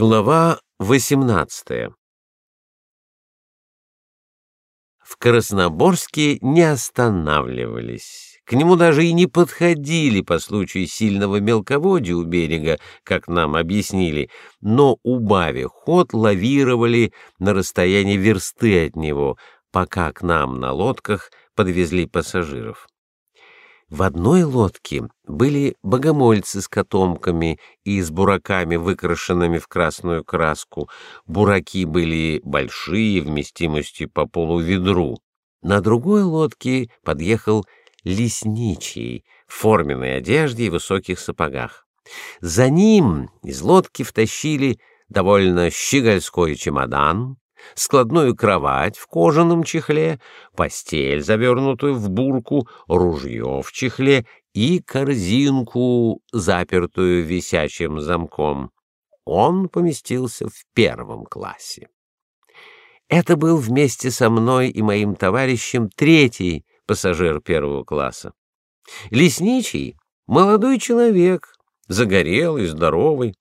Глава 18. В Красноборске не останавливались. К нему даже и не подходили по случаю сильного мелководья у берега, как нам объяснили, но убавив ход, лавировали на расстоянии версты от него, пока к нам на лодках подвезли пассажиров. В одной лодке были богомольцы с котомками и с бураками, выкрашенными в красную краску. Бураки были большие, вместимостью по полуведру. На другой лодке подъехал лесничий в форменной одежде и высоких сапогах. За ним из лодки втащили довольно щегольской чемодан, складную кровать в кожаном чехле, постель, завернутую в бурку, ружье в чехле и корзинку, запертую висячим замком. Он поместился в первом классе. Это был вместе со мной и моим товарищем третий пассажир первого класса. Лесничий — молодой человек, загорелый, здоровый,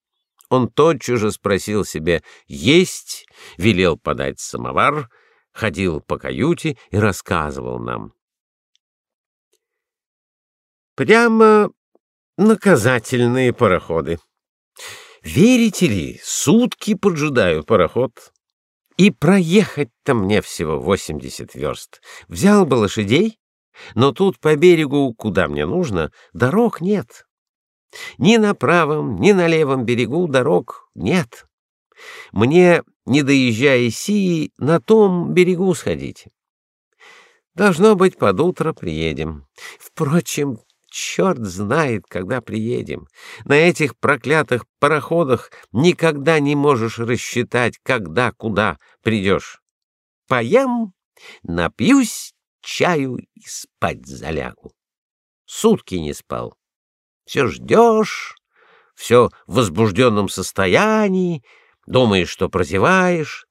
он тотчас же спросил себе есть, велел подать самовар, ходил по каюте и рассказывал нам. Прямо наказательные пароходы. Верите ли, сутки поджидаю пароход. И проехать-то мне всего 80 верст. Взял бы лошадей, но тут по берегу, куда мне нужно, дорог нет. Ни на правом, ни на левом берегу дорог нет. Мне, не доезжая Сии, на том берегу сходить. Должно быть, под утро приедем. Впрочем, черт знает, когда приедем. На этих проклятых пароходах никогда не можешь рассчитать, когда куда придешь. Поем, напьюсь чаю и спать залягу. Сутки не спал все ждешь, все в возбужденном состоянии, думаешь, что прозеваешь.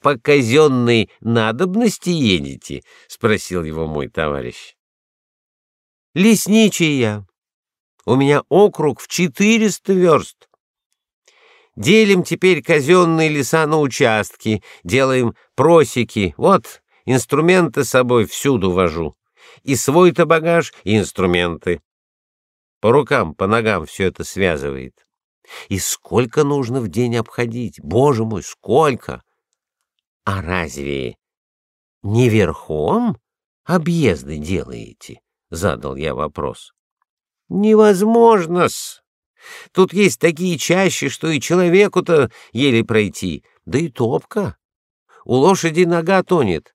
По казенной надобности едете? спросил его мой товарищ. Лесничий я. У меня округ в четыреста верст. Делим теперь казенные леса на участки, делаем просеки. Вот, инструменты с собой всюду вожу. И свой-то багаж, и инструменты. По рукам, по ногам все это связывает. И сколько нужно в день обходить? Боже мой, сколько! А разве не верхом объезды делаете? Задал я вопрос. Невозможно-с. Тут есть такие чащи, что и человеку-то еле пройти, да и топка. У лошади нога тонет.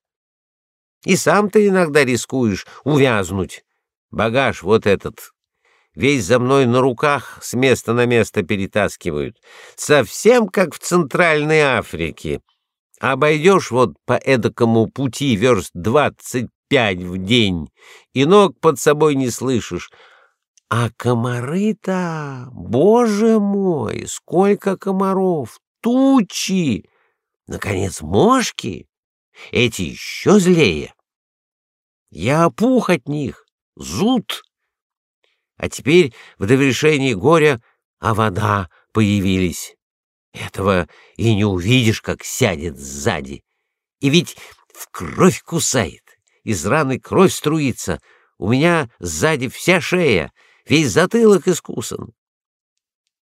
И сам ты иногда рискуешь увязнуть. Багаж вот этот весь за мной на руках с места на место перетаскивают, совсем как в Центральной Африке. Обойдешь вот по эдакому пути верст двадцать пять в день, и ног под собой не слышишь. А комары-то, боже мой, сколько комаров, тучи! Наконец, мошки, эти еще злее. Я опух от них, зуд. А теперь в довершении горя а вода появились. Этого и не увидишь, как сядет сзади. И ведь в кровь кусает, из раны кровь струится. У меня сзади вся шея, весь затылок искусан.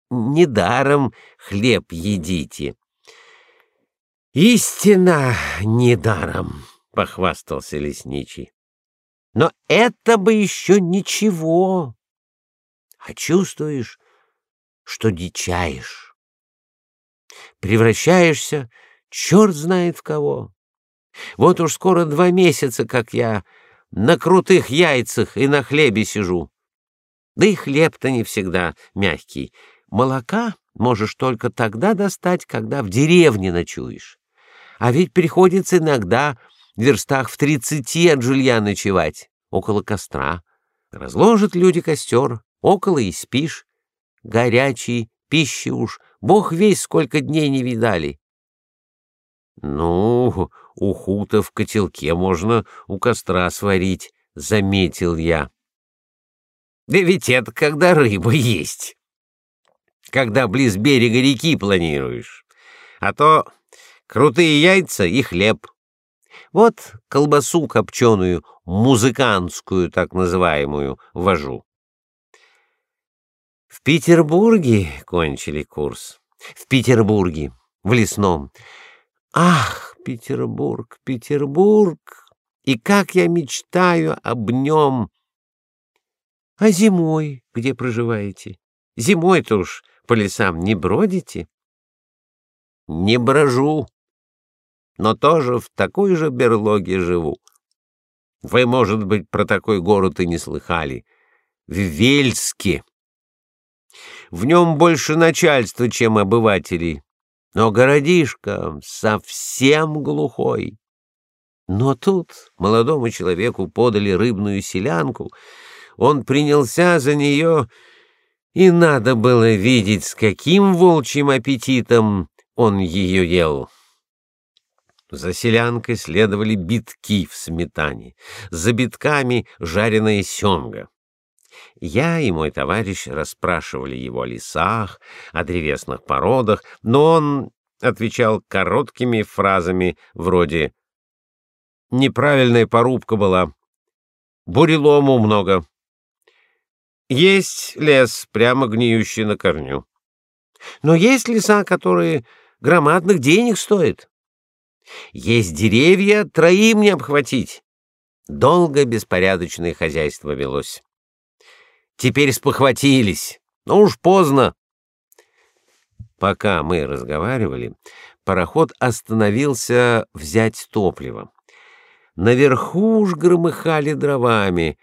Недаром хлеб едите. Истина недаром, похвастался лесничий. Но это бы еще ничего а чувствуешь, что дичаешь. Превращаешься, черт знает в кого. Вот уж скоро два месяца, как я на крутых яйцах и на хлебе сижу. Да и хлеб-то не всегда мягкий. Молока можешь только тогда достать, когда в деревне ночуешь. А ведь приходится иногда в верстах в тридцати от жилья ночевать, около костра. Разложат люди костер, около и спишь. Горячий, пищи уж, бог весь сколько дней не видали. Ну, уху-то в котелке можно у костра сварить, заметил я. Да ведь это когда рыба есть. когда близ берега реки планируешь. А то крутые яйца и хлеб. Вот колбасу копченую, музыкантскую так называемую, вожу. Петербурге кончили курс. В Петербурге, в лесном. Ах, Петербург, Петербург! И как я мечтаю об нем! А зимой где проживаете? Зимой-то уж по лесам не бродите? Не брожу, но тоже в такой же берлоге живу. Вы, может быть, про такой город и не слыхали. В Вельске. В нем больше начальства, чем обывателей. Но городишко совсем глухой. Но тут молодому человеку подали рыбную селянку. Он принялся за нее, и надо было видеть, с каким волчьим аппетитом он ее ел. За селянкой следовали битки в сметане, за битками жареная семга. Я и мой товарищ расспрашивали его о лесах, о древесных породах, но он отвечал короткими фразами вроде «Неправильная порубка была, бурелому много, есть лес, прямо гниющий на корню, но есть леса, которые громадных денег стоят». Есть деревья, троим не обхватить. Долго беспорядочное хозяйство велось. Теперь спохватились, но уж поздно. Пока мы разговаривали, пароход остановился взять топливо. Наверху уж громыхали дровами.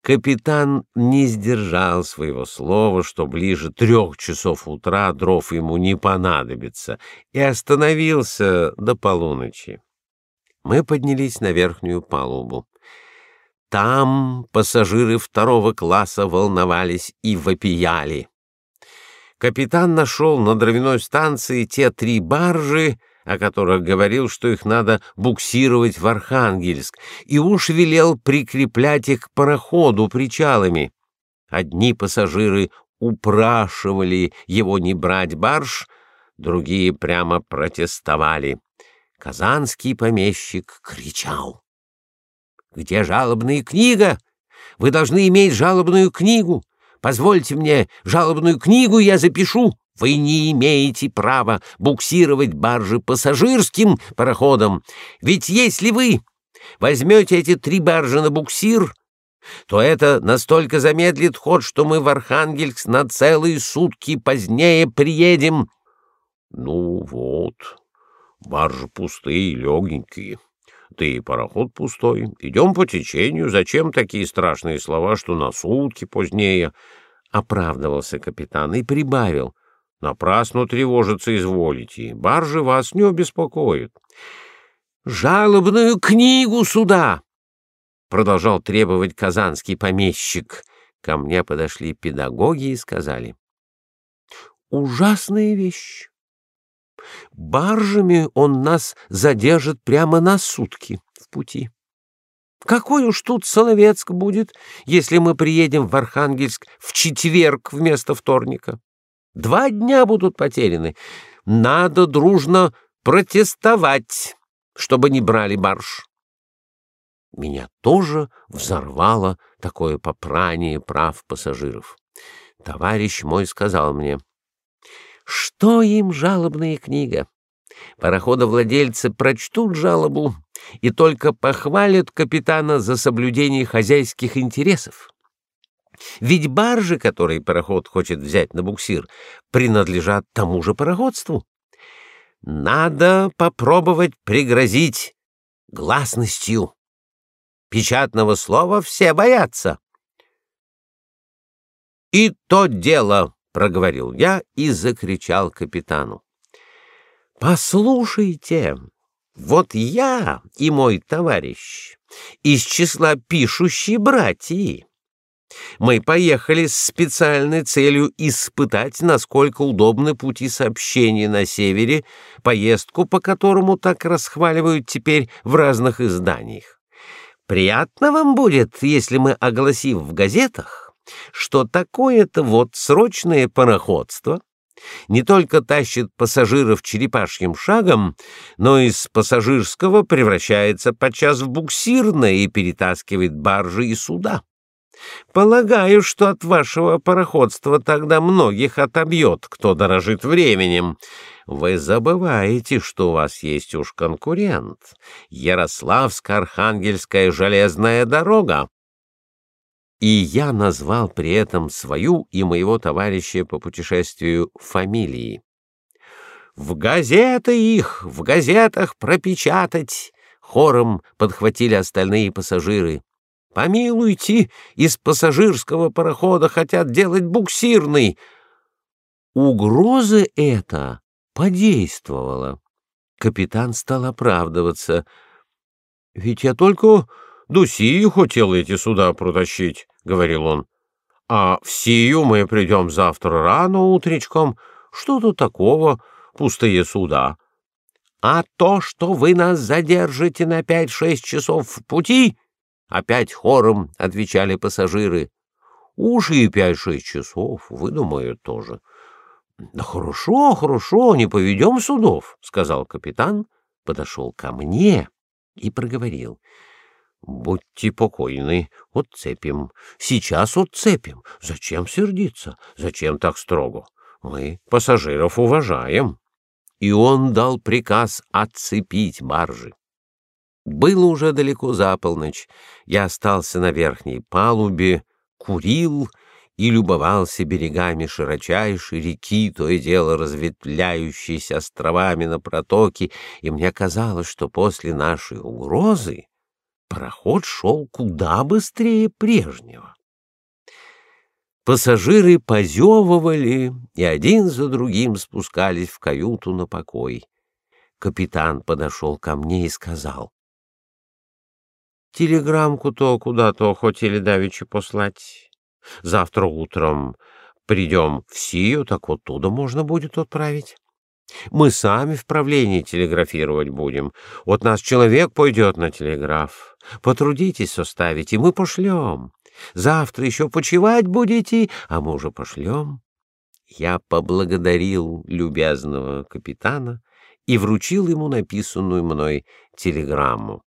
Капитан не сдержал своего слова, что ближе трех часов утра дров ему не понадобится, и остановился до полуночи. Мы поднялись на верхнюю палубу. Там пассажиры второго класса волновались и вопияли. Капитан нашел на дровяной станции те три баржи, о которых говорил, что их надо буксировать в Архангельск, и уж велел прикреплять их к пароходу причалами. Одни пассажиры упрашивали его не брать барж, другие прямо протестовали. Казанский помещик кричал. «Где жалобная книга? Вы должны иметь жалобную книгу. Позвольте мне жалобную книгу, я запишу». Вы не имеете права буксировать баржи пассажирским пароходом, ведь если вы возьмете эти три баржи на буксир, то это настолько замедлит ход, что мы в Архангельск на целые сутки позднее приедем. Ну вот, баржи пустые, легенькие. Да и пароход пустой. Идем по течению. Зачем такие страшные слова, что на сутки позднее? Оправдывался капитан и прибавил — Напрасно тревожиться изволите, баржи вас не обеспокоят. «Жалобную книгу сюда!» — продолжал требовать казанский помещик. Ко мне подошли педагоги и сказали. «Ужасная вещь. Баржами он нас задержит прямо на сутки в пути. Какой уж тут Соловецк будет, если мы приедем в Архангельск в четверг вместо вторника?» Два дня будут потеряны. Надо дружно протестовать, чтобы не брали барж. Меня тоже взорвало такое попрание прав пассажиров. Товарищ мой сказал мне, что им жалобная книга? Пароходовладельцы прочтут жалобу и только похвалят капитана за соблюдение хозяйских интересов. Ведь баржи, которые пароход хочет взять на буксир, принадлежат тому же пароходству. Надо попробовать пригрозить гласностью. Печатного слова все боятся. «И то дело!» — проговорил я и закричал капитану. «Послушайте, вот я и мой товарищ из числа пишущей братьи. Мы поехали с специальной целью испытать, насколько удобны пути сообщения на севере, поездку по которому так расхваливают теперь в разных изданиях. Приятно вам будет, если мы огласим в газетах, что такое-то вот срочное пароходство Не только тащит пассажиров черепашьим шагом, но из пассажирского превращается подчас в буксирное и перетаскивает баржи и суда. Полагаю, что от вашего пароходства тогда многих отобьет, кто дорожит временем. Вы забываете, что у вас есть уж конкурент — Ярославско-Архангельская железная дорога. И я назвал при этом свою и моего товарища по путешествию фамилии. В газеты их, в газетах пропечатать, хором подхватили остальные пассажиры. Помилуйте, из пассажирского парохода хотят делать буксирный. Угроза эта подействовала. Капитан стал оправдываться. Ведь я только Дусию хотел эти суда протащить, — говорил он. — А в Сию мы придем завтра рано утречком. Что тут такого, пустые суда? — А то, что вы нас задержите на пять-шесть часов в пути, — опять хором отвечали пассажиры. — Уж и пять-шесть часов, выдумают тоже. — Да хорошо, хорошо, не поведем судов, — сказал капитан, подошел ко мне и проговорил. — Будьте покойны, отцепим. Сейчас отцепим. Зачем сердиться? Зачем так строго? Мы пассажиров уважаем. И он дал приказ отцепить баржи. Было уже далеко за полночь. Я остался на верхней палубе, курил и любовался берегами широчайшей реки, то и дело разветвляющейся островами на протоке, и мне казалось, что после нашей угрозы пароход шел куда быстрее прежнего. Пассажиры позевывали и один за другим спускались в каюту на покой. Капитан подошел ко мне и сказал. «Телеграмку-то куда-то хотели давеча послать. Завтра утром придем в Сию, так вот туда можно будет отправить». Мы сами в правлении телеграфировать будем. Вот нас человек пойдет на телеграф. Потрудитесь составить, и мы пошлем. Завтра еще почивать будете, а мы уже пошлем. Я поблагодарил любезного капитана и вручил ему написанную мной телеграмму.